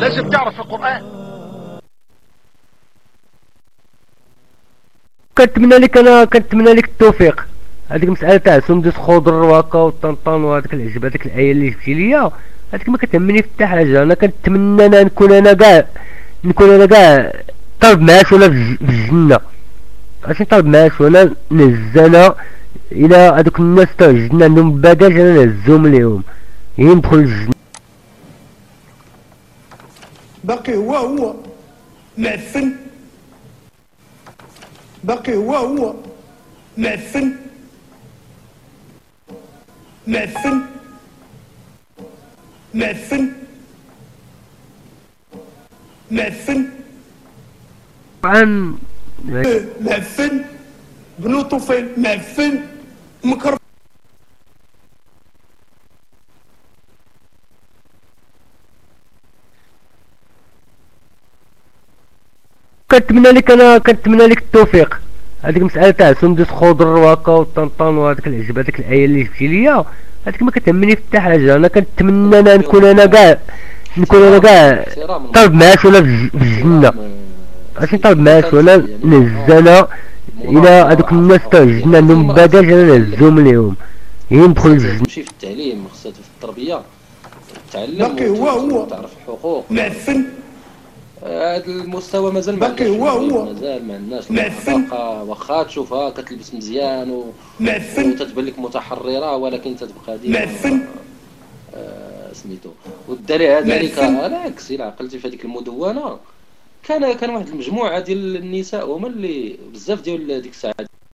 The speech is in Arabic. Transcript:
لازم تعرف القرآن. كنتمنى لك أنا كنتمنى لك التوفيق. هذيك المسألة تاع سندس خضر وهكا والطنطان وهذيك العجبه هذيك الآية اللي جبتي ليا. هذيك ما كتهمني حتى حاجة. أنا كنتمنى أنا نكون أنا كاع نكون أنا كاع طالب معاش ولا في الجنة. عرفتي؟ طالب معاش وأنا نزل إلى هذوك الناس تاع الجنة. عندهم باجاج أنا نهزهم ليهم. يندخل الجنة. باقي هو هو. معفن باقي هو هو. معفن معفن معفن معفن طبعا معفن بنو طفيل. معفن مكر كنتمنى لك أنا كنتمنى لك التوفيق. هذيك المسألة تاع سندس خضر وهكا والطنطان وهذيك العجبه هذيك الآية اللي جبتي ليا هذيك ما كتهمني في حتى حاجة. أنا كنتمنى أنا نكون أنا كاع نكون أنا كاع طالب معاش ولا في الجنة. عرفتي؟ طالب معاش ولا نزل إلى هذوك الناس تاع الجنة عندهم باجاج أنا نهزهم ليهم. يندخل الجنة. تمشي في التعليم خصها في التربية تعلم باقي هو هو. وتعرف الحقوق. معفن. هذا المستوى مازال ما باقي هو هو. مازال ما عندناش معفن. واخا تشوفها كتلبس مزيان و... معفن وتتبان لك متحررة ولكن تتبقى ديما معفن. آه، سميتو والدليل على ذلك معفن. على عكس إلا عقلتي في هذيك المدونة كان كان واحد المجموعة ديال النساء هما اللي بزاف ديال ديك الساعة